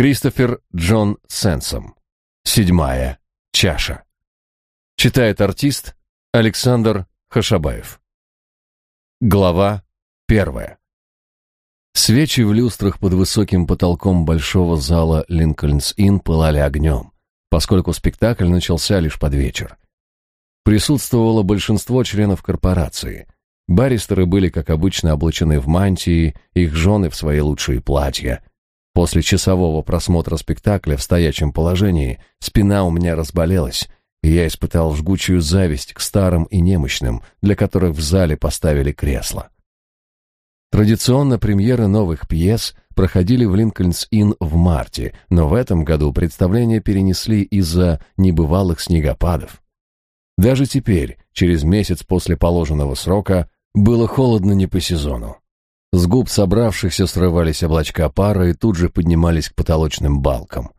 Кристофер Джон Сенсом. Седьмая чаша. Читает артист Александр Хашабаев. Глава первая. Свечи в люстрах под высоким потолком большого зала Линкольнс-Инн пылали огнем, поскольку спектакль начался лишь под вечер. Присутствовало большинство членов корпорации. Баристеры были, как обычно, облачены в мантии, их жены в свои лучшие платья. После часового просмотра спектакля в стоячем положении спина у меня разболелась, и я испытал жгучую зависть к старым и немощным, для которых в зале поставили кресло. Традиционно премьеры новых пьес проходили в Линкольнс-Инн в марте, но в этом году представления перенесли из-за небывалых снегопадов. Даже теперь, через месяц после положенного срока, было холодно не по сезону. С губ собравшихся срывались облачка пара и тут же поднимались к потолочным балкам.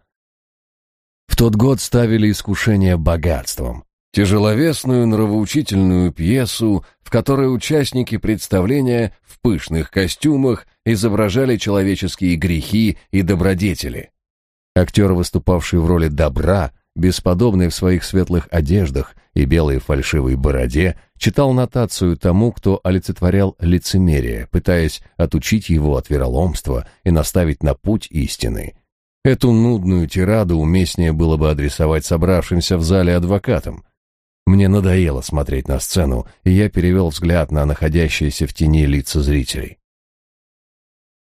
В тот год ставили искушение богатством. Тяжеловесную нравоучительную пьесу, в которой участники представления в пышных костюмах изображали человеческие грехи и добродетели. Актер, выступавший в роли добра, бесподобный в своих светлых одеждах и белой фальшивой бороде, читал нотацию тому, кто олицетворял лицемерие, пытаясь отучить его от вероломства и наставить на путь истины. Эту нудную тираду уместнее было бы адресовать собравшимся в зале адвокатам. Мне надоело смотреть на сцену, и я перевел взгляд на находящиеся в тени лица зрителей.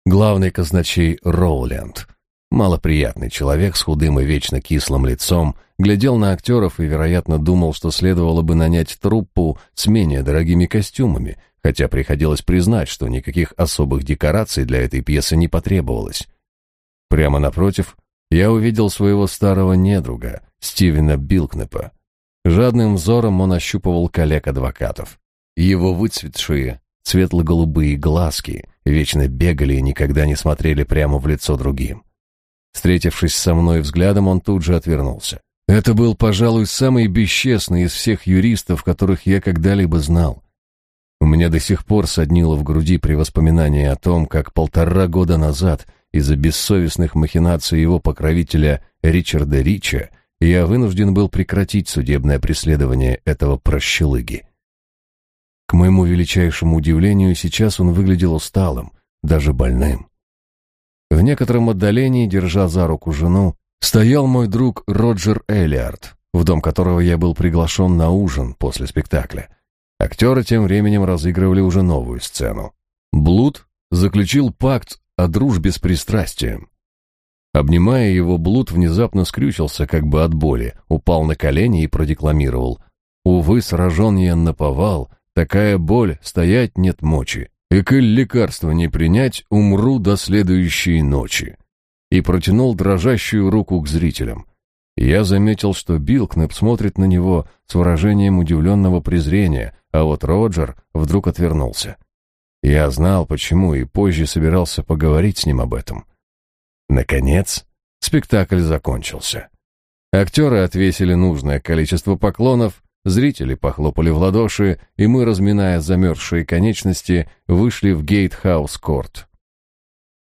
Главный казначей Роуленд — Малоприятный человек с худым и вечно кислым лицом глядел на актеров и, вероятно, думал, что следовало бы нанять труппу с менее дорогими костюмами, хотя приходилось признать, что никаких особых декораций для этой пьесы не потребовалось. Прямо напротив я увидел своего старого недруга, Стивена Билкнепа. Жадным взором он ощупывал коллег-адвокатов. Его выцветшие, светло-голубые глазки вечно бегали и никогда не смотрели прямо в лицо другим. Встретившись со мной взглядом, он тут же отвернулся. Это был, пожалуй, самый бесчестный из всех юристов, которых я когда-либо знал. У меня до сих пор соднило в груди при воспоминании о том, как полтора года назад из-за бессовестных махинаций его покровителя Ричарда Рича я вынужден был прекратить судебное преследование этого прощелыги. К моему величайшему удивлению, сейчас он выглядел усталым, даже больным. В некотором отдалении, держа за руку жену, стоял мой друг Роджер Эллиард, в дом которого я был приглашен на ужин после спектакля. Актеры тем временем разыгрывали уже новую сцену. Блуд заключил пакт о дружбе с пристрастием. Обнимая его, Блуд внезапно скрючился, как бы от боли, упал на колени и продекламировал. «Увы, сражен я наповал, такая боль, стоять нет мочи. И коль лекарства не принять, умру до следующей ночи. И протянул дрожащую руку к зрителям. Я заметил, что Билкнеп смотрит на него с выражением удивленного презрения, а вот Роджер вдруг отвернулся. Я знал, почему, и позже собирался поговорить с ним об этом. Наконец, спектакль закончился. Актеры отвесили нужное количество поклонов, Зрители похлопали в ладоши, и мы, разминая замерзшие конечности, вышли в Гейтхаус-корт.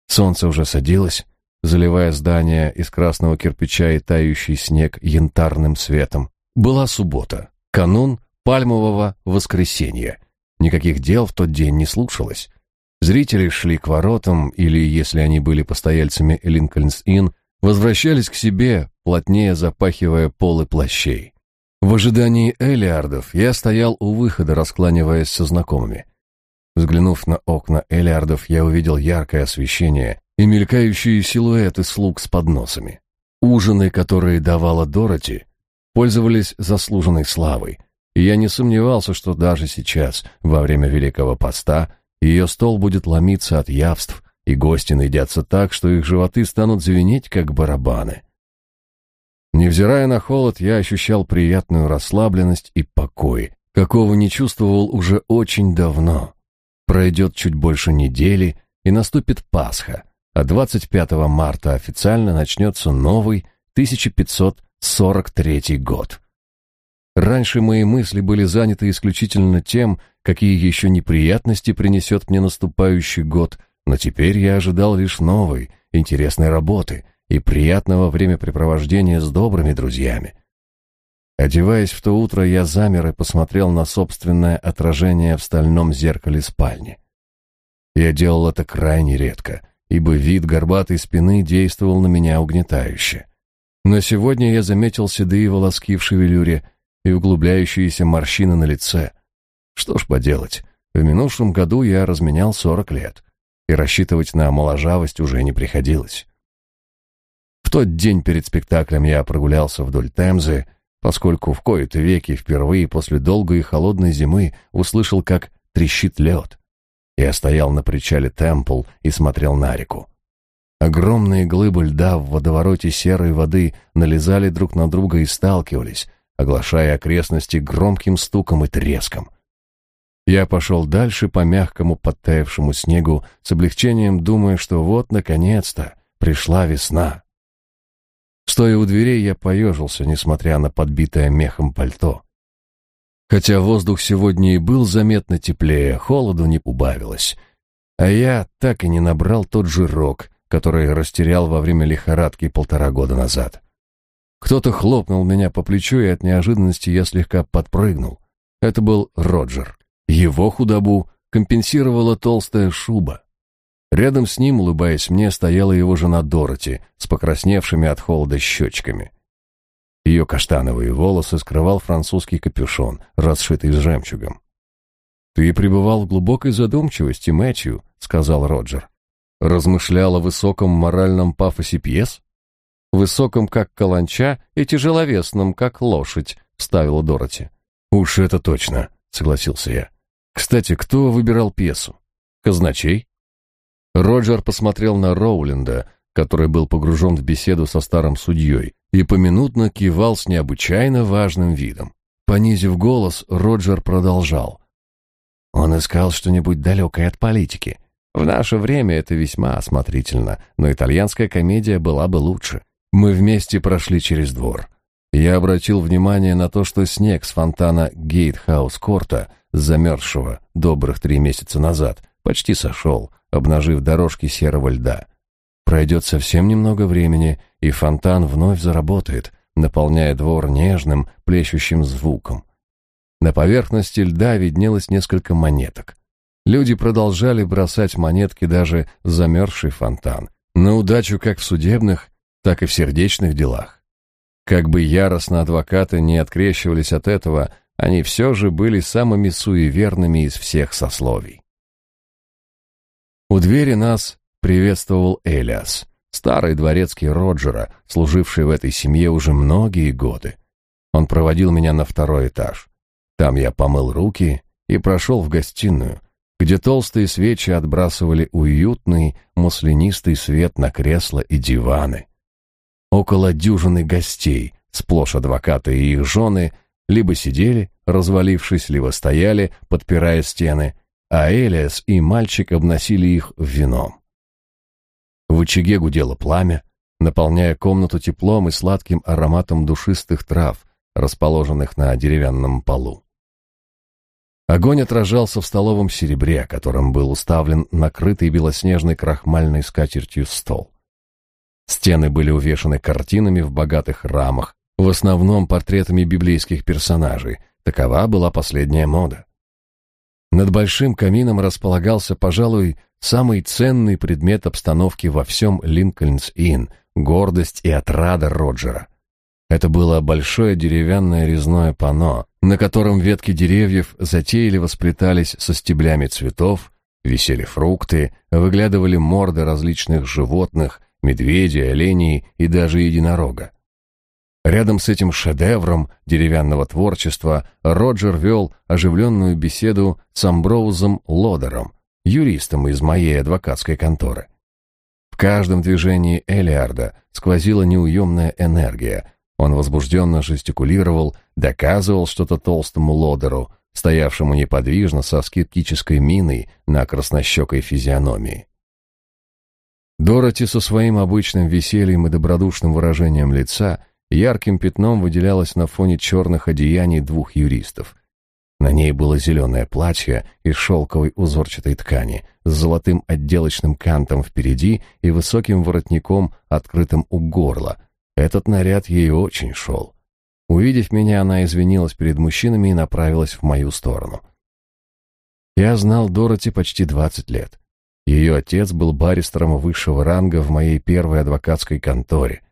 Солнце уже садилось, заливая здание из красного кирпича и тающий снег янтарным светом. Была суббота, канун пальмового воскресенья. Никаких дел в тот день не слушалось. Зрители шли к воротам, или, если они были постояльцами Линкольнс-Инн, возвращались к себе, плотнее запахивая полы плащей. В ожидании Элиардов я стоял у выхода, раскланиваясь со знакомыми. Взглянув на окна Элиардов, я увидел яркое освещение и мелькающие силуэты слуг с подносами. Ужины, которые давала Дороти, пользовались заслуженной славой, и я не сомневался, что даже сейчас, во время Великого Поста, ее стол будет ломиться от явств, и гости наедятся так, что их животы станут звенеть, как барабаны. Невзирая на холод, я ощущал приятную расслабленность и покой, какого не чувствовал уже очень давно. Пройдет чуть больше недели, и наступит Пасха, а 25 марта официально начнется новый 1543 год. Раньше мои мысли были заняты исключительно тем, какие еще неприятности принесет мне наступающий год, но теперь я ожидал лишь новой, интересной работы — и приятного времяпрепровождения с добрыми друзьями. Одеваясь в то утро, я замер и посмотрел на собственное отражение в стальном зеркале спальни. Я делал это крайне редко, ибо вид горбатой спины действовал на меня угнетающе. Но сегодня я заметил седые волоски в шевелюре и углубляющиеся морщины на лице. Что ж поделать, в минувшем году я разменял сорок лет, и рассчитывать на моложавость уже не приходилось. В тот день перед спектаклем я прогулялся вдоль Темзы, поскольку в кои-то веки впервые после долгой и холодной зимы услышал, как трещит лед. Я стоял на причале Темпл и смотрел на реку. Огромные глыбы льда в водовороте серой воды налезали друг на друга и сталкивались, оглашая окрестности громким стуком и треском. Я пошел дальше по мягкому подтаявшему снегу с облегчением, думая, что вот, наконец-то, пришла весна. Стоя у дверей, я поежился, несмотря на подбитое мехом пальто. Хотя воздух сегодня и был заметно теплее, холоду не убавилось. А я так и не набрал тот жирок, который растерял во время лихорадки полтора года назад. Кто-то хлопнул меня по плечу, и от неожиданности я слегка подпрыгнул. Это был Роджер. Его худобу компенсировала толстая шуба. Рядом с ним, улыбаясь мне, стояла его жена Дороти с покрасневшими от холода щечками. Ее каштановые волосы скрывал французский капюшон, расшитый жемчугом. «Ты пребывал в глубокой задумчивости, Мэтью», — сказал Роджер. «Размышлял о высоком моральном пафосе пьес?» «Высоком, как каланча, и тяжеловесном, как лошадь», — вставила Дороти. «Уж это точно», — согласился я. «Кстати, кто выбирал пьесу? Казначей?» Роджер посмотрел на Роуленда, который был погружен в беседу со старым судьей, и поминутно кивал с необычайно важным видом. Понизив голос, Роджер продолжал. Он искал что-нибудь далекое от политики. В наше время это весьма осмотрительно, но итальянская комедия была бы лучше. Мы вместе прошли через двор. Я обратил внимание на то, что снег с фонтана Гейтхаус-Корта, замерзшего добрых три месяца назад, почти сошел, обнажив дорожки серого льда. Пройдет совсем немного времени, и фонтан вновь заработает, наполняя двор нежным, плещущим звуком. На поверхности льда виднелось несколько монеток. Люди продолжали бросать монетки даже в замерзший фонтан, на удачу как в судебных, так и в сердечных делах. Как бы яростно адвокаты не открещивались от этого, они все же были самыми суеверными из всех сословий. У двери нас приветствовал Элиас, старый дворецкий Роджера, служивший в этой семье уже многие годы. Он проводил меня на второй этаж. Там я помыл руки и прошел в гостиную, где толстые свечи отбрасывали уютный маслянистый свет на кресла и диваны. Около дюжины гостей, сплошь адвокаты и их жены, либо сидели, развалившись, либо стояли, подпирая стены, а Элиас и мальчик обносили их вином. В очаге гудело пламя, наполняя комнату теплом и сладким ароматом душистых трав, расположенных на деревянном полу. Огонь отражался в столовом серебре, которым был уставлен накрытый белоснежной крахмальной скатертью стол. Стены были увешаны картинами в богатых рамах, в основном портретами библейских персонажей. Такова была последняя мода. Над большим камином располагался, пожалуй, самый ценный предмет обстановки во всем Линкольнс-Инн — гордость и отрада Роджера. Это было большое деревянное резное панно, на котором ветки деревьев затейливо сплетались со стеблями цветов, висели фрукты, выглядывали морды различных животных, медведей, оленей и даже единорога. Рядом с этим шедевром деревянного творчества Роджер вел оживленную беседу с Амброузом Лодером, юристом из моей адвокатской конторы. В каждом движении Элиарда сквозила неуемная энергия. Он возбужденно жестикулировал, доказывал что-то толстому Лодеру, стоявшему неподвижно со скептической миной на краснощекой физиономии. Дороти со своим обычным весельем и добродушным выражением лица ярким пятном выделялась на фоне черных одеяний двух юристов. На ней было зеленое платье из шелковой узорчатой ткани с золотым отделочным кантом впереди и высоким воротником, открытым у горла. Этот наряд ей очень шел. Увидев меня, она извинилась перед мужчинами и направилась в мою сторону. Я знал Дороти почти двадцать лет. Ее отец был баристером высшего ранга в моей первой адвокатской конторе.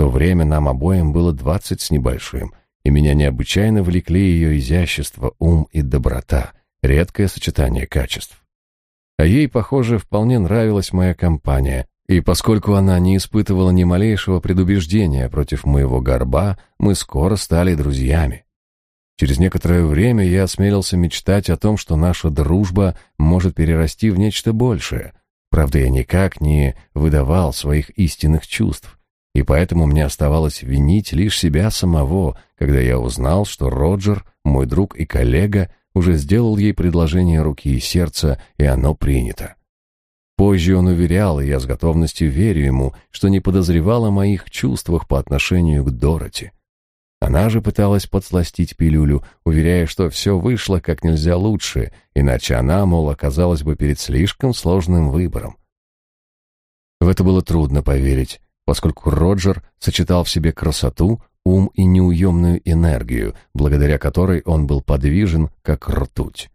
То время нам обоим было двадцать с небольшим, и меня необычайно влекли ее изящество, ум и доброта, редкое сочетание качеств. А ей, похоже, вполне нравилась моя компания, и поскольку она не испытывала ни малейшего предубеждения против моего горба, мы скоро стали друзьями. Через некоторое время я осмелился мечтать о том, что наша дружба может перерасти в нечто большее. Правда, я никак не выдавал своих истинных чувств, и поэтому мне оставалось винить лишь себя самого, когда я узнал, что Роджер, мой друг и коллега, уже сделал ей предложение руки и сердца, и оно принято. Позже он уверял, и я с готовностью верю ему, что не подозревал о моих чувствах по отношению к Дороти. Она же пыталась подсластить пилюлю, уверяя, что все вышло как нельзя лучше, иначе она, мол, оказалась бы перед слишком сложным выбором. В это было трудно поверить, поскольку Роджер сочетал в себе красоту, ум и неуемную энергию, благодаря которой он был подвижен, как ртуть.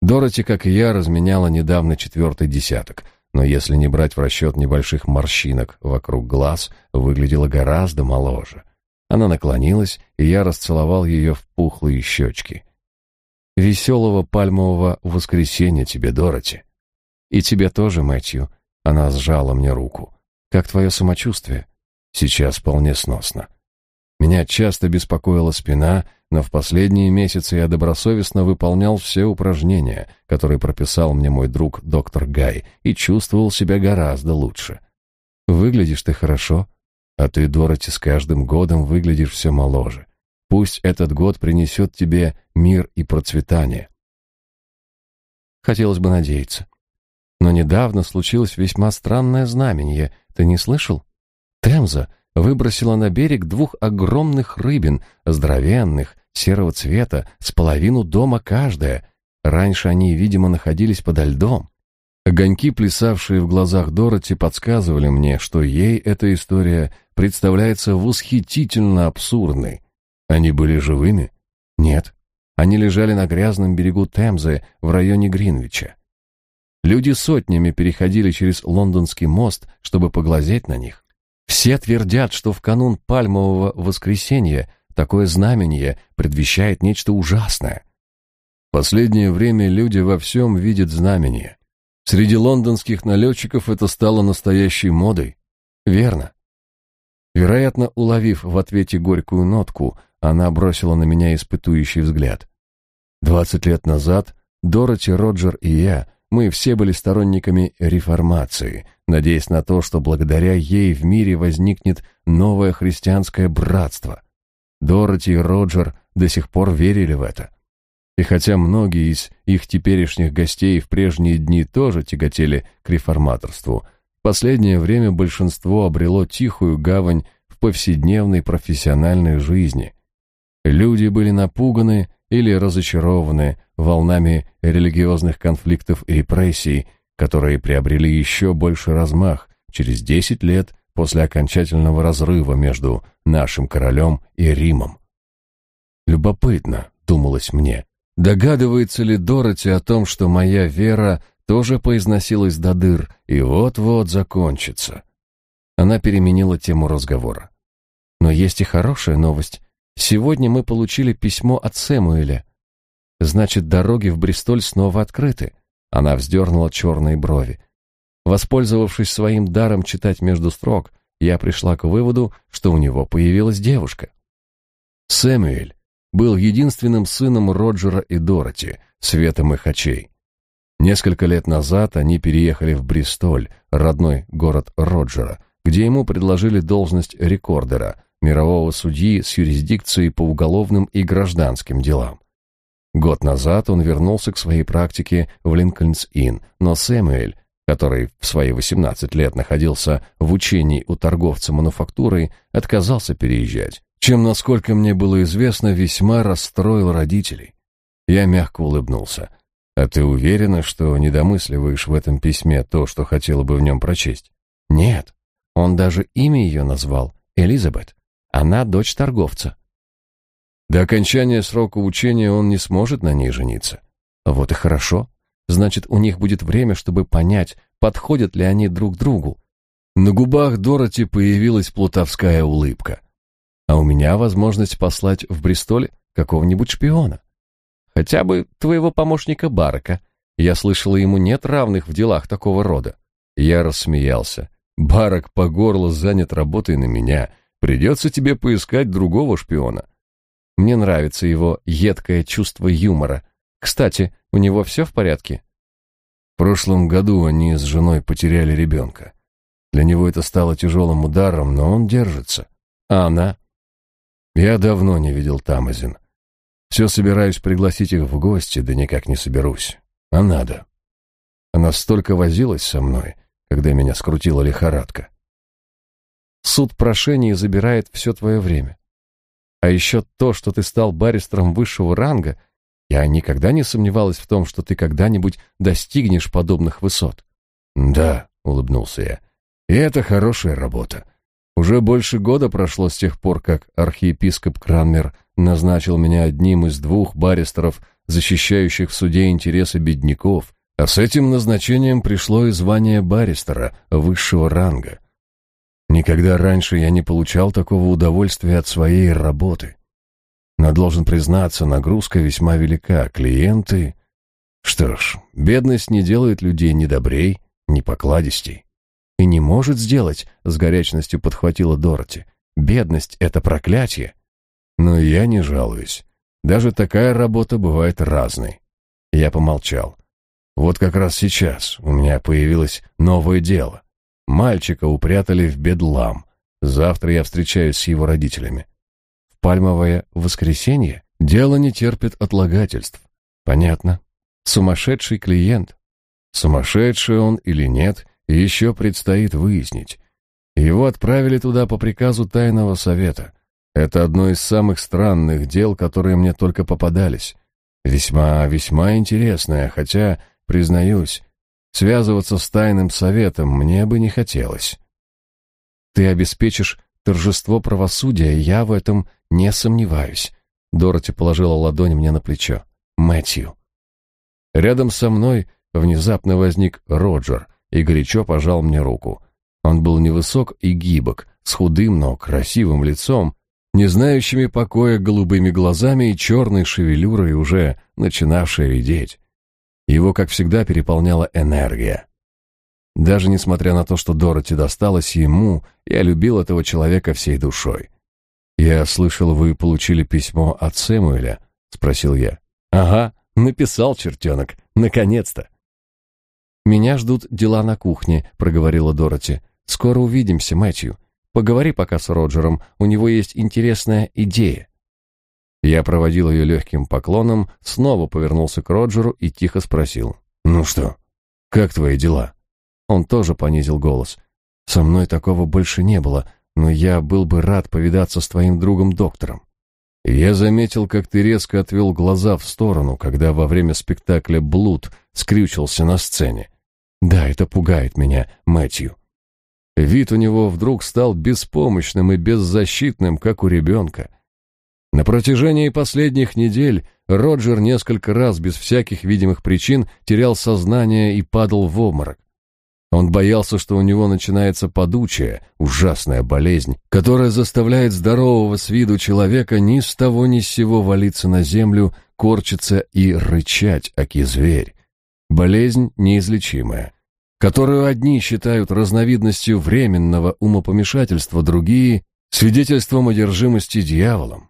Дороти, как и я, разменяла недавно четвертый десяток, но если не брать в расчет небольших морщинок вокруг глаз, выглядела гораздо моложе. Она наклонилась, и я расцеловал ее в пухлые щечки. «Веселого пальмового воскресенья тебе, Дороти!» «И тебе тоже, Мэтью!» Она сжала мне руку. Как твое самочувствие? Сейчас вполне сносно. Меня часто беспокоила спина, но в последние месяцы я добросовестно выполнял все упражнения, которые прописал мне мой друг доктор Гай, и чувствовал себя гораздо лучше. Выглядишь ты хорошо, а ты, Дороти, с каждым годом выглядишь все моложе. Пусть этот год принесет тебе мир и процветание. Хотелось бы надеяться. Но недавно случилось весьма странное знамение, ты не слышал? Темза выбросила на берег двух огромных рыбин, здоровенных, серого цвета, с половину дома каждая. Раньше они, видимо, находились подо льдом. Огоньки, плясавшие в глазах Дороти, подсказывали мне, что ей эта история представляется восхитительно абсурдной. Они были живыми? Нет. Они лежали на грязном берегу Темзы в районе Гринвича. Люди сотнями переходили через лондонский мост, чтобы поглазеть на них. Все твердят, что в канун Пальмового воскресенья такое знамение предвещает нечто ужасное. В последнее время люди во всем видят знамение. Среди лондонских налетчиков это стало настоящей модой. Верно. Вероятно, уловив в ответе горькую нотку, она бросила на меня испытующий взгляд. Двадцать лет назад Дороти, Роджер и я — мы все были сторонниками реформации, надеясь на то, что благодаря ей в мире возникнет новое христианское братство. Дороти и Роджер до сих пор верили в это. И хотя многие из их теперешних гостей в прежние дни тоже тяготели к реформаторству, в последнее время большинство обрело тихую гавань в повседневной профессиональной жизни. Люди были напуганы или разочарованы волнами религиозных конфликтов и репрессий, которые приобрели еще больше размах через 10 лет после окончательного разрыва между нашим королем и Римом. Любопытно, думалось мне, догадывается ли Дороти о том, что моя вера тоже поизносилась до дыр и вот-вот закончится. Она переменила тему разговора. Но есть и хорошая новость. Сегодня мы получили письмо от Сэмуэля. Значит, дороги в Бристоль снова открыты. Она вздернула черные брови. Воспользовавшись своим даром читать между строк, я пришла к выводу, что у него появилась девушка. Сэмюэль был единственным сыном Роджера и Дороти, светом их очей. Несколько лет назад они переехали в Бристоль, родной город Роджера, где ему предложили должность рекордера, мирового судьи с юрисдикцией по уголовным и гражданским делам. Год назад он вернулся к своей практике в Линкольнс-Инн, но Сэмюэль, который в свои 18 лет находился в учении у торговца мануфактурой, отказался переезжать, чем, насколько мне было известно, весьма расстроил родителей. Я мягко улыбнулся. «А ты уверена, что недомысливаешь в этом письме то, что хотела бы в нем прочесть?» «Нет. Он даже имя ее назвал. Элизабет. Она дочь торговца». «До окончания срока учения он не сможет на ней жениться». «Вот и хорошо. Значит, у них будет время, чтобы понять, подходят ли они друг другу». На губах Дороти появилась плутовская улыбка. «А у меня возможность послать в Бристоль какого-нибудь шпиона. Хотя бы твоего помощника Барака. Я слышала, ему нет равных в делах такого рода». Я рассмеялся. «Барак по горло занят работой на меня. Придется тебе поискать другого шпиона». Мне нравится его едкое чувство юмора. Кстати, у него все в порядке? В прошлом году они с женой потеряли ребенка. Для него это стало тяжелым ударом, но он держится. А она? Я давно не видел Тамазин. Все собираюсь пригласить их в гости, да никак не соберусь. А надо. Она столько возилась со мной, когда меня скрутила лихорадка. Суд прошений забирает все твое время. А еще то, что ты стал баристером высшего ранга, я никогда не сомневалась в том, что ты когда-нибудь достигнешь подобных высот. Да, улыбнулся я. И это хорошая работа. Уже больше года прошло с тех пор, как архиепископ Кранмер назначил меня одним из двух баристеров, защищающих в суде интересы бедняков, а с этим назначением пришло и звание баристера высшего ранга. Никогда раньше я не получал такого удовольствия от своей работы. Но должен признаться, нагрузка весьма велика. Клиенты... Что ж, бедность не делает людей ни добрей, ни покладистей. И не может сделать, с горячностью подхватила Дороти. Бедность — это проклятие. Но я не жалуюсь. Даже такая работа бывает разной. Я помолчал. Вот как раз сейчас у меня появилось новое дело. Мальчика упрятали в бедлам. Завтра я встречаюсь с его родителями. В пальмовое воскресенье дело не терпит отлагательств. Понятно. Сумасшедший клиент. Сумасшедший он или нет, еще предстоит выяснить. Его отправили туда по приказу тайного совета. Это одно из самых странных дел, которые мне только попадались. Весьма, весьма интересное, хотя, признаюсь, Связываться с тайным советом мне бы не хотелось. Ты обеспечишь торжество правосудия, я в этом не сомневаюсь. Дороти положила ладонь мне на плечо. Мэтью. Рядом со мной внезапно возник Роджер и горячо пожал мне руку. Он был невысок и гибок, с худым, но красивым лицом, не знающими покоя голубыми глазами и черной шевелюрой, уже начинавшей редеть. Его, как всегда, переполняла энергия. Даже несмотря на то, что Дороти досталось ему, я любил этого человека всей душой. «Я слышал, вы получили письмо от Сэмуэля?» — спросил я. «Ага, написал чертенок. Наконец-то!» «Меня ждут дела на кухне», — проговорила Дороти. «Скоро увидимся, Мэтью. Поговори пока с Роджером, у него есть интересная идея». Я проводил ее легким поклоном, снова повернулся к Роджеру и тихо спросил. «Ну что, как твои дела?» Он тоже понизил голос. «Со мной такого больше не было, но я был бы рад повидаться с твоим другом-доктором». Я заметил, как ты резко отвел глаза в сторону, когда во время спектакля «Блуд» скрючился на сцене. Да, это пугает меня, Мэтью. Вид у него вдруг стал беспомощным и беззащитным, как у ребенка. На протяжении последних недель Роджер несколько раз без всяких видимых причин терял сознание и падал в обморок. Он боялся, что у него начинается подучая, ужасная болезнь, которая заставляет здорового с виду человека ни с того ни с сего валиться на землю, корчиться и рычать, аки зверь. Болезнь неизлечимая, которую одни считают разновидностью временного умопомешательства, другие — свидетельством одержимости дьяволом.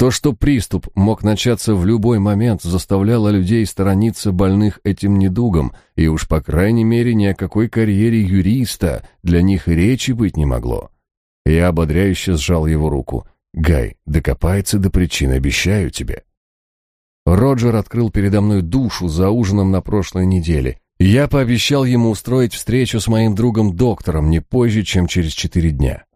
То, что приступ мог начаться в любой момент, заставляло людей сторониться больных этим недугом, и уж по крайней мере ни о какой карьере юриста для них речи быть не могло. Я ободряюще сжал его руку. «Гай, докопается до причины, обещаю тебе». Роджер открыл передо мной душу за ужином на прошлой неделе. Я пообещал ему устроить встречу с моим другом-доктором не позже, чем через четыре дня.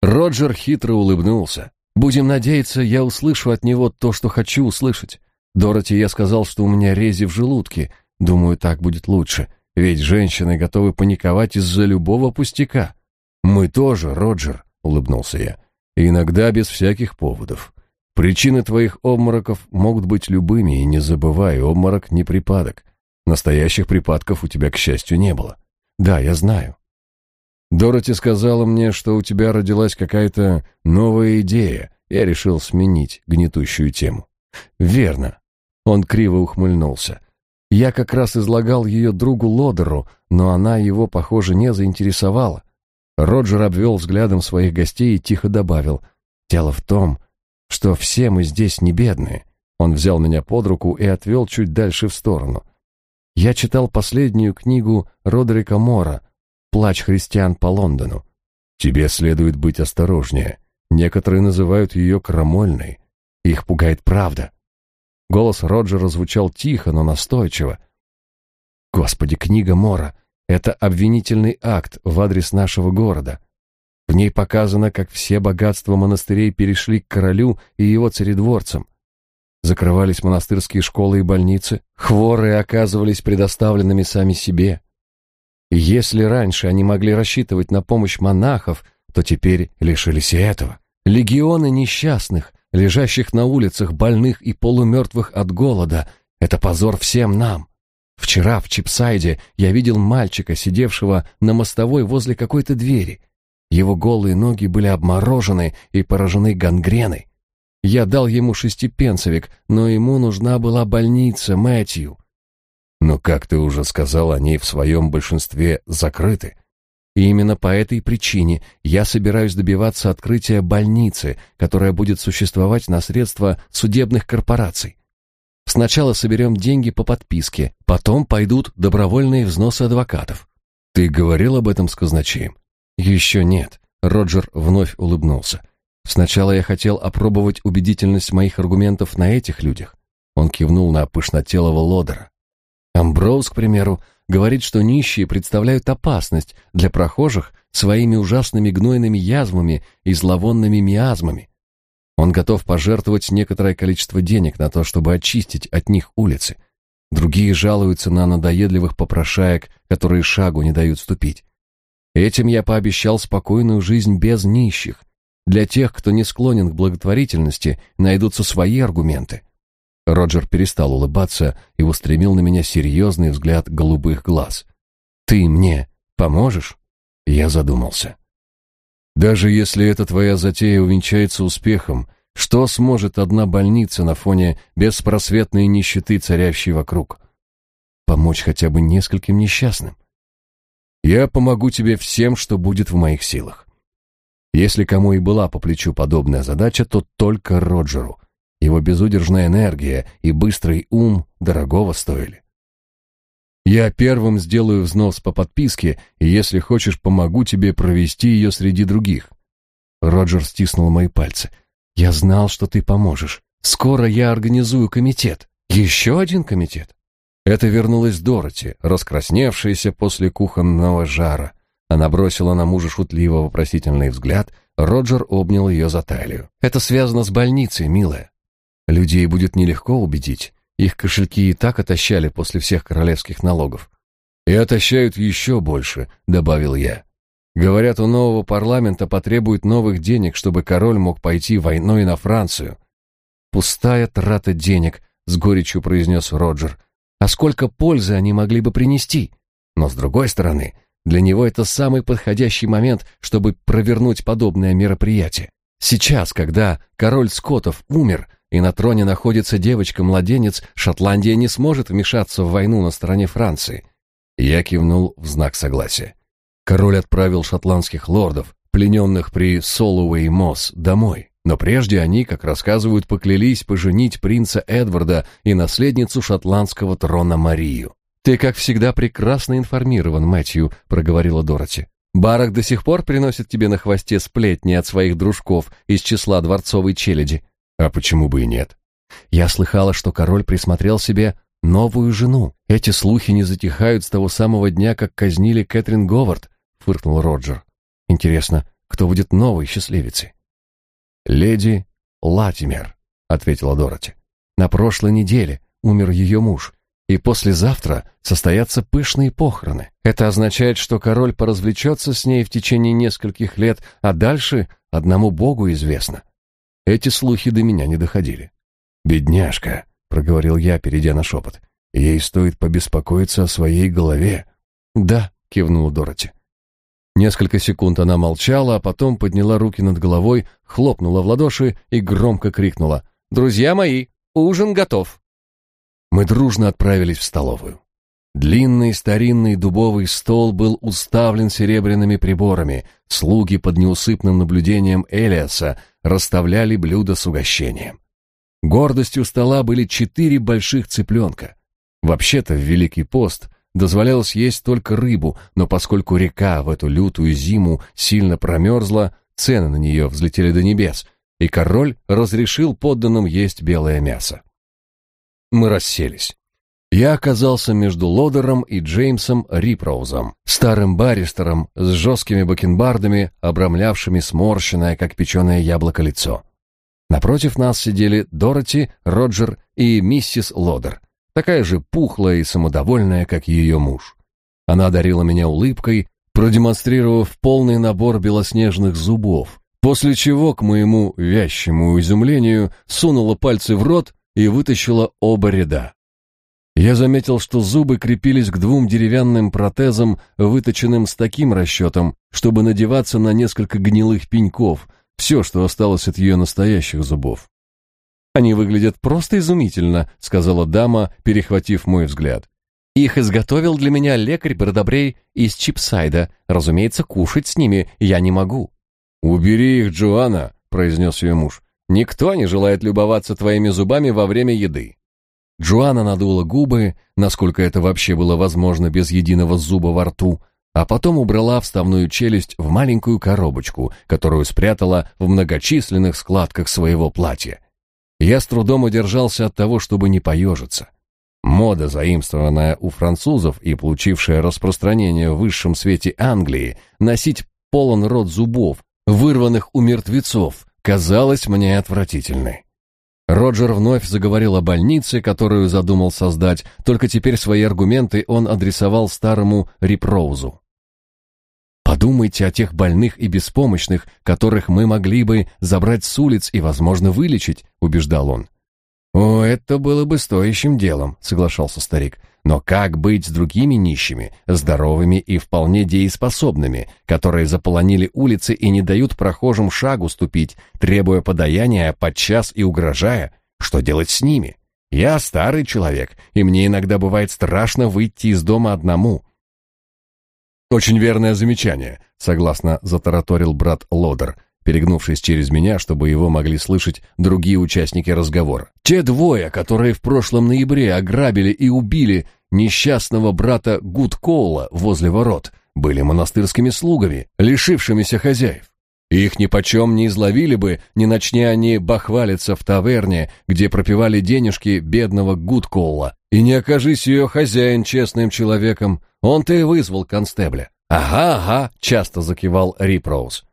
Роджер хитро улыбнулся. Будем надеяться, я услышу от него то, что хочу услышать. Дороти, я сказал, что у меня рези в желудке. Думаю, так будет лучше. Ведь женщины готовы паниковать из-за любого пустяка. Мы тоже, Роджер, улыбнулся я. Иногда без всяких поводов. Причины твоих обмороков могут быть любыми, и не забывай, обморок не припадок. Настоящих припадков у тебя, к счастью, не было. Да, я знаю. Дороти сказала мне, что у тебя родилась какая-то новая идея. Я решил сменить гнетущую тему. Верно. Он криво ухмыльнулся. Я как раз излагал ее другу Лодеру, но она его, похоже, не заинтересовала. Роджер обвел взглядом своих гостей и тихо добавил. «Дело в том, что все мы здесь не бедные». Он взял меня под руку и отвел чуть дальше в сторону. Я читал последнюю книгу Родрика Мора «Плач христиан по Лондону». Тебе следует быть осторожнее. Некоторые называют ее крамольной. Их пугает правда. Голос Роджера звучал тихо, но настойчиво. Господи, книга Мора — это обвинительный акт в адрес нашего города. В ней показано, как все богатства монастырей перешли к королю и его царедворцам. Закрывались монастырские школы и больницы, хворые оказывались предоставленными сами себе. Если раньше они могли рассчитывать на помощь монахов, то теперь лишились и этого. Легионы несчастных, лежащих на улицах, больных и полумертвых от голода, это позор всем нам. Вчера в Чипсайде я видел мальчика, сидевшего на мостовой возле какой-то двери. Его голые ноги были обморожены и поражены гангреной. Я дал ему шестипенсовик, но ему нужна была больница, Мэтью. Но, как ты уже сказал, они в своем большинстве закрыты. И именно по этой причине я собираюсь добиваться открытия больницы, которая будет существовать на средства судебных корпораций. Сначала соберем деньги по подписке, потом пойдут добровольные взносы адвокатов. Ты говорил об этом с казначеем? Еще нет. Роджер вновь улыбнулся. Сначала я хотел опробовать убедительность моих аргументов на этих людях. Он кивнул на пышнотелого лодера. Амброуз, к примеру, говорит, что нищие представляют опасность для прохожих своими ужасными гнойными язвами и зловонными миазмами. Он готов пожертвовать некоторое количество денег на то, чтобы очистить от них улицы. Другие жалуются на надоедливых попрошаек, которые шагу не дают ступить. Этим я пообещал спокойную жизнь без нищих, для тех, кто не склонен к благотворительности, найдутся свои аргументы. Роджер перестал улыбаться и устремил на меня серьезный взгляд голубых глаз. «Ты мне поможешь?» Я задумался. «Даже если эта твоя затея увенчается успехом, что сможет одна больница на фоне беспросветной нищеты, царящей вокруг? Помочь хотя бы нескольким несчастным? Я помогу тебе всем, что будет в моих силах. Если кому и была по плечу подобная задача, то только Роджеру. Его безудержная энергия и быстрый ум дорогого стоили. Я первым сделаю взнос по подписке, и если хочешь, помогу тебе провести ее среди других. Роджер стиснул мои пальцы. Я знал, что ты поможешь. Скоро я организую комитет. Еще один комитет. Это вернулась Дороти, раскрасневшаяся после кухонного жара. Она бросила на мужа шутливо вопросительный взгляд. Роджер обнял ее за талию. «Это связано с больницей, милая. Людей будет нелегко убедить. Их кошельки и так отощали после всех королевских налогов. «И отощают еще больше», — добавил я. «Говорят, у нового парламента потребуют новых денег, чтобы король мог пойти войной на Францию». «Пустая трата денег», — с горечью произнес Роджер. «А сколько пользы они могли бы принести? Но, с другой стороны, для него это самый подходящий момент, чтобы провернуть подобное мероприятие. Сейчас, когда король скотов умер, и на троне находится девочка-младенец, Шотландия не сможет вмешаться в войну на стороне Франции. Я кивнул в знак согласия. Король отправил шотландских лордов, плененных при Солуэй-Мосс, домой. Но прежде они, как рассказывают, поклялись поженить принца Эдварда и наследницу шотландского трона Марию. «Ты, как всегда, прекрасно информирован, Мэтью», — проговорила Дороти. «Барак до сих пор приносит тебе на хвосте сплетни от своих дружков из числа дворцовой челяди». «А почему бы и нет?» «Я слыхала, что король присмотрел себе новую жену. Эти слухи не затихают с того самого дня, как казнили Кэтрин Говард», — фыркнул Роджер. «Интересно, кто будет новой счастливицей?» «Леди Латимер», — ответила Дороти. На прошлой неделе умер ее муж, и послезавтра состоятся пышные похороны. Это означает, что король поразвлечется с ней в течение нескольких лет, а дальше одному богу известно. Эти слухи до меня не доходили. «Бедняжка», — проговорил я, перейдя на шепот, — «ей стоит побеспокоиться о своей голове». «Да», — кивнула Дороти. Несколько секунд она молчала, а потом подняла руки над головой, хлопнула в ладоши и громко крикнула «Друзья мои, ужин готов!» Мы дружно отправились в столовую. Длинный старинный дубовый стол был уставлен серебряными приборами. Слуги под неусыпным наблюдением Элиаса расставляли блюда с угощением. Гордостью стола были четыре больших цыпленка. Вообще-то в Великий пост дозволялось есть только рыбу, но поскольку река в эту лютую зиму сильно промерзла, цены на нее взлетели до небес, и король разрешил подданным есть белое мясо. Мы расселись. Я оказался между Лодером и Джеймсом Рипроузом, старым баристером с жесткими бакенбардами, обрамлявшими сморщенное, как печеное яблоко, лицо. Напротив нас сидели Дороти, Роджер и миссис Лодер, такая же пухлая и самодовольная, как ее муж. Она одарила меня улыбкой, продемонстрировав полный набор белоснежных зубов, после чего, к моему вящему изумлению, сунула пальцы в рот и вытащила оба ряда. Я заметил, что зубы крепились к двум деревянным протезам, выточенным с таким расчетом, чтобы надеваться на несколько гнилых пеньков, все, что осталось от ее настоящих зубов. «Они выглядят просто изумительно», — сказала дама, перехватив мой взгляд. «Их изготовил для меня лекарь Бродобрей из Чипсайда. Разумеется, кушать с ними я не могу». «Убери их, Джоанна», — произнес ее муж. «Никто не желает любоваться твоими зубами во время еды». Джоанна надула губы, насколько это вообще было возможно без единого зуба во рту, а потом убрала вставную челюсть в маленькую коробочку, которую спрятала в многочисленных складках своего платья. Я с трудом удержался от того, чтобы не поежиться. Мода, заимствованная у французов и получившая распространение в высшем свете Англии, носить полон рот зубов, вырванных у мертвецов, казалась мне отвратительной. Роджер вновь заговорил о больнице, которую задумал создать, только теперь свои аргументы он адресовал старому Рипроузу. Подумайте о тех больных и беспомощных, которых мы могли бы забрать с улиц и, возможно, вылечить, убеждал он. О, это было бы стоящим делом, соглашался старик. Но как быть с другими нищими, здоровыми и вполне дееспособными, которые заполонили улицы и не дают прохожим шагу ступить, требуя подаяния, подчас и угрожая? Что делать с ними? Я старый человек, и мне иногда бывает страшно выйти из дома одному. «Очень верное замечание», — согласно затараторил брат Лодер, перегнувшись через меня, чтобы его могли слышать другие участники разговора. «Те двое, которые в прошлом ноябре ограбили и убили несчастного брата Гудкоула возле ворот, были монастырскими слугами, лишившимися хозяев. Их нипочем не изловили бы, не начни они бахвалиться в таверне, где пропивали денежки бедного Гудкоула, и не окажись ее хозяин честным человеком, он-то и вызвал констебля. «Ага, ага», — часто закивал Рипроуз.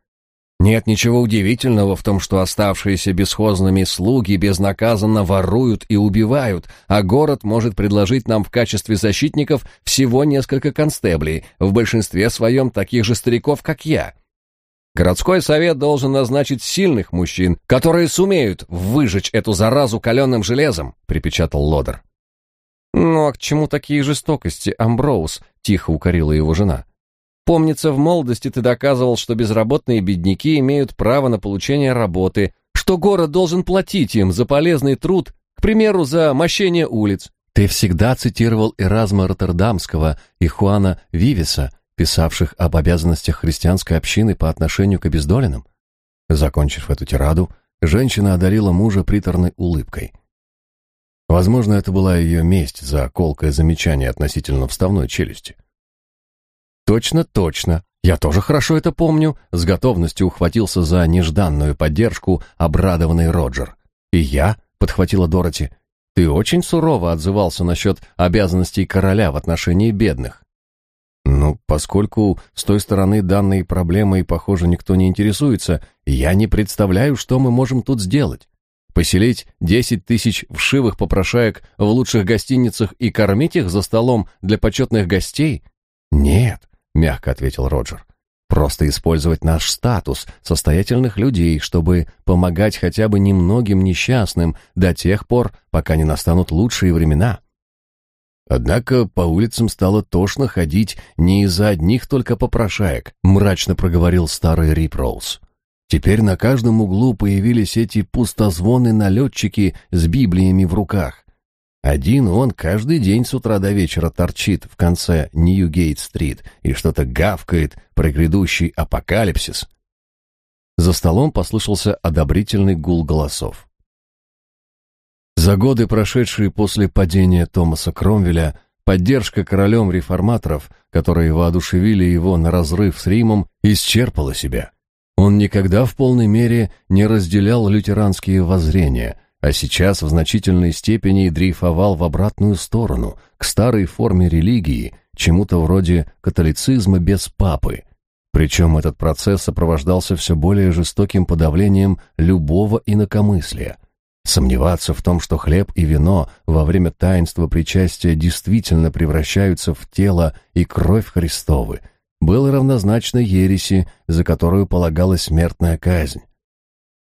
Нет ничего удивительного в том, что оставшиеся бесхозными слуги безнаказанно воруют и убивают, а город может предложить нам в качестве защитников всего несколько констеблей, в большинстве своем таких же стариков, как я. Городской совет должен назначить сильных мужчин, которые сумеют выжечь эту заразу каленым железом, припечатал Лодер. «Ну а к чему такие жестокости, Амброуз?» — тихо укорила его жена. «Помнится, в молодости ты доказывал, что безработные бедняки имеют право на получение работы, что город должен платить им за полезный труд, к примеру, за мощение улиц. Ты всегда цитировал Эразма Роттердамского и Хуана Вивиса, писавших об обязанностях христианской общины по отношению к обездоленным». Закончив эту тираду, женщина одарила мужа приторной улыбкой — Возможно, это была ее месть за колкое замечание относительно вставной челюсти. Точно, точно. Я тоже хорошо это помню, с готовностью ухватился за нежданную поддержку обрадованный Роджер. И я, подхватила Дороти, ты очень сурово отзывался насчет обязанностей короля в отношении бедных. Ну, поскольку с той стороны данной проблемой, похоже, никто не интересуется, я не представляю, что мы можем тут сделать. Поселить десять тысяч вшивых попрошаек в лучших гостиницах и кормить их за столом для почетных гостей? Нет, мягко ответил Роджер. Просто использовать наш статус состоятельных людей, чтобы помогать хотя бы немногим несчастным до тех пор, пока не настанут лучшие времена. Однако по улицам стало тошно ходить не из-за одних только попрошаек, мрачно проговорил старый Рип Роуз. Теперь на каждом углу появились эти пустозвоны-налетчики с библиями в руках. Один он каждый день с утра до вечера торчит в конце Нью-Гейт-стрит и что-то гавкает про грядущий апокалипсис. За столом послышался одобрительный гул голосов. За годы, прошедшие после падения Томаса Кромвеля, поддержка королем реформаторов, которые воодушевили его на разрыв с Римом, исчерпала себя. Он никогда в полной мере не разделял лютеранские воззрения, а сейчас в значительной степени дрейфовал в обратную сторону, к старой форме религии, чему-то вроде католицизма без папы. Причем этот процесс сопровождался все более жестоким подавлением любого инакомыслия. Сомневаться в том, что хлеб и вино во время таинства причастия действительно превращаются в тело и кровь Христовы – было равнозначно ереси, за которую полагалась смертная казнь.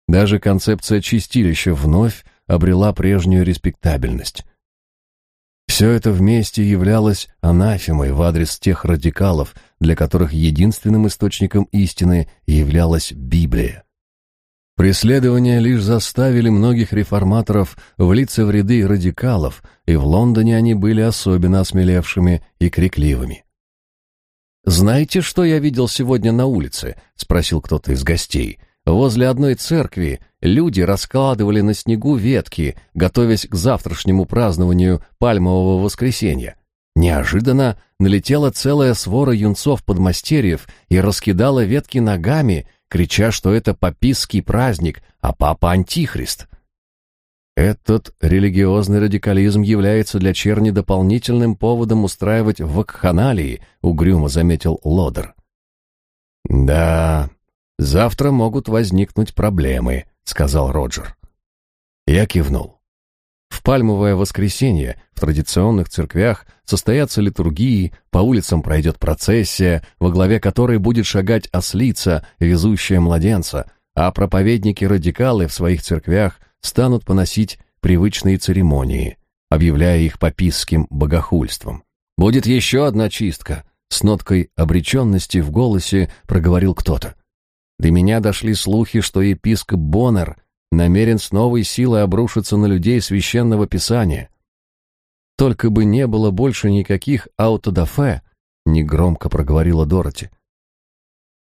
Даже концепция чистилища вновь обрела прежнюю респектабельность. Все это вместе являлось анафемой в адрес тех радикалов, для которых единственным источником истины являлась Библия. Преследования лишь заставили многих реформаторов влиться в ряды радикалов, и в Лондоне они были особенно осмелевшими и крикливыми. «Знаете, что я видел сегодня на улице?» — спросил кто-то из гостей. Возле одной церкви люди раскладывали на снегу ветки, готовясь к завтрашнему празднованию пальмового воскресенья. Неожиданно налетела целая свора юнцов-подмастерьев и раскидала ветки ногами, крича, что это папистский праздник, а папа — антихрист. Этот религиозный радикализм является для черни дополнительным поводом устраивать вакханалии, угрюмо заметил Лодер. Да, завтра могут возникнуть проблемы, сказал Роджер. Я кивнул. В пальмовое воскресенье в традиционных церквях состоятся литургии, по улицам пройдет процессия, во главе которой будет шагать ослица, везущая младенца, а проповедники-радикалы в своих церквях станут поносить привычные церемонии, объявляя их папистским богохульством. «Будет еще одна чистка», — с ноткой обреченности в голосе проговорил кто-то. До меня дошли слухи, что епископ Боннер намерен с новой силой обрушиться на людей священного писания. Только бы не было больше никаких аутодафе, негромко проговорила Дороти.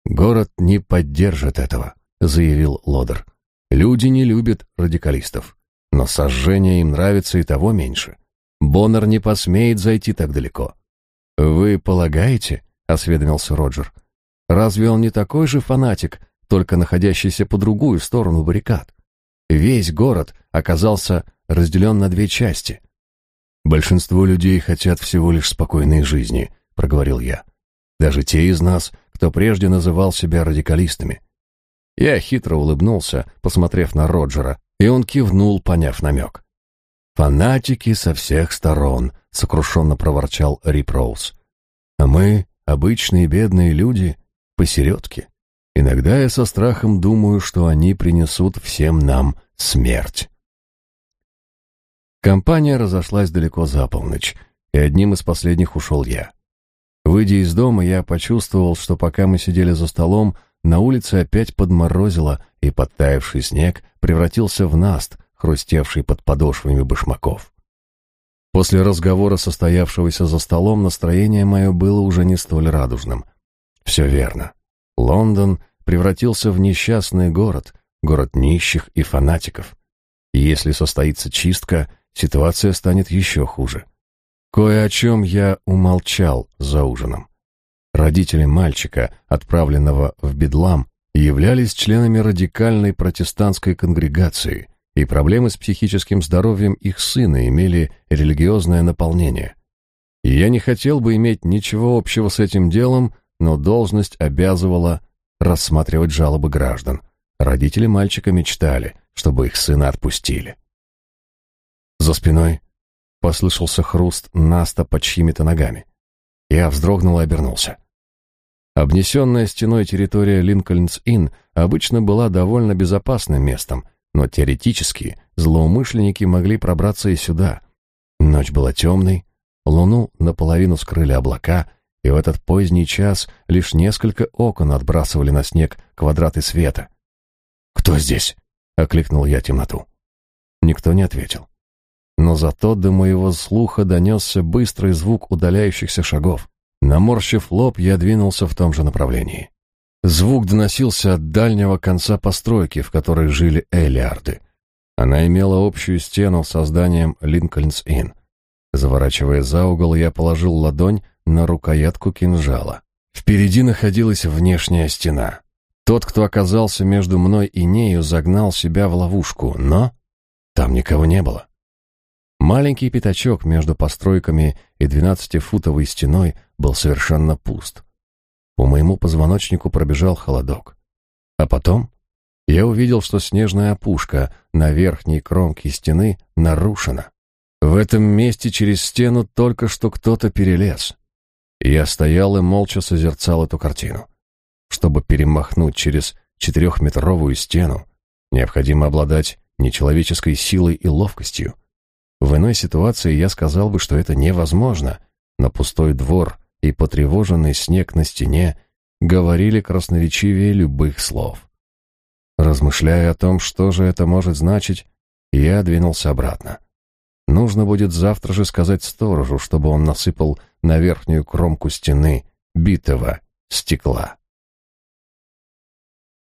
Город не поддержит этого, заявил Лодер. Люди не любят радикалистов, но сожжение им нравится и того меньше. Боннер не посмеет зайти так далеко. Вы полагаете, осведомился Роджер, разве он не такой же фанатик, только находящийся по другую сторону баррикад? Весь город оказался разделен на две части. Большинство людей хотят всего лишь спокойной жизни, проговорил я. Даже те из нас, кто прежде называл себя радикалистами. Я хитро улыбнулся, посмотрев на Роджера, и он кивнул, поняв намек. «Фанатики со всех сторон», — сокрушенно проворчал Рип Роуз. «А мы, обычные бедные люди, посередке. Иногда я со страхом думаю, что они принесут всем нам смерть». Компания разошлась далеко за полночь, и одним из последних ушел я. Выйдя из дома, я почувствовал, что пока мы сидели за столом, на улице опять подморозило, и подтаявший снег превратился в наст, хрустевший под подошвами башмаков. После разговора, состоявшегося за столом, настроение мое было уже не столь радужным. Все верно. Лондон превратился в несчастный город, город нищих и фанатиков. И если состоится чистка, ситуация станет еще хуже. Кое о чем я умолчал за ужином. Родители мальчика, отправленного в Бедлам, являлись членами радикальной протестантской конгрегации, и проблемы с психическим здоровьем их сына имели религиозное наполнение. И я не хотел бы иметь ничего общего с этим делом, но должность обязывала рассматривать жалобы граждан. Родители мальчика мечтали, чтобы их сына отпустили. За спиной послышался хруст наста под чьими-то ногами. Я вздрогнул и обернулся. Обнесенная стеной территория Линкольнс-Инн обычно была довольно безопасным местом, но теоретически злоумышленники могли пробраться и сюда. Ночь была темной, луну наполовину скрыли облака, и в этот поздний час лишь несколько окон отбрасывали на снег квадраты света. «Кто здесь?» — окликнул я темноту. Никто не ответил. Но зато до моего слуха донесся быстрый звук удаляющихся шагов. Наморщив лоб, я двинулся в том же направлении. Звук доносился от дальнего конца постройки, в которой жили Элиарды. Она имела общую стену с зданием Линкольнс-Инн. Заворачивая за угол, я положил ладонь на рукоятку кинжала. Впереди находилась внешняя стена. Тот, кто оказался между мной и нею, загнал себя в ловушку, но там никого не было. Маленький пятачок между постройками и двенадцатифутовой стеной был совершенно пуст. По моему позвоночнику пробежал холодок. А потом я увидел, что снежная опушка на верхней кромке стены нарушена. В этом месте через стену только что кто-то перелез. Я стоял и молча созерцал эту картину. Чтобы перемахнуть через четырехметровую стену, необходимо обладать нечеловеческой силой и ловкостью. В иной ситуации я сказал бы, что это невозможно, но пустой двор и потревоженный снег на стене говорили красноречивее любых слов. Размышляя о том, что же это может значить, я двинулся обратно. Нужно будет завтра же сказать сторожу, чтобы он насыпал на верхнюю кромку стены битого стекла.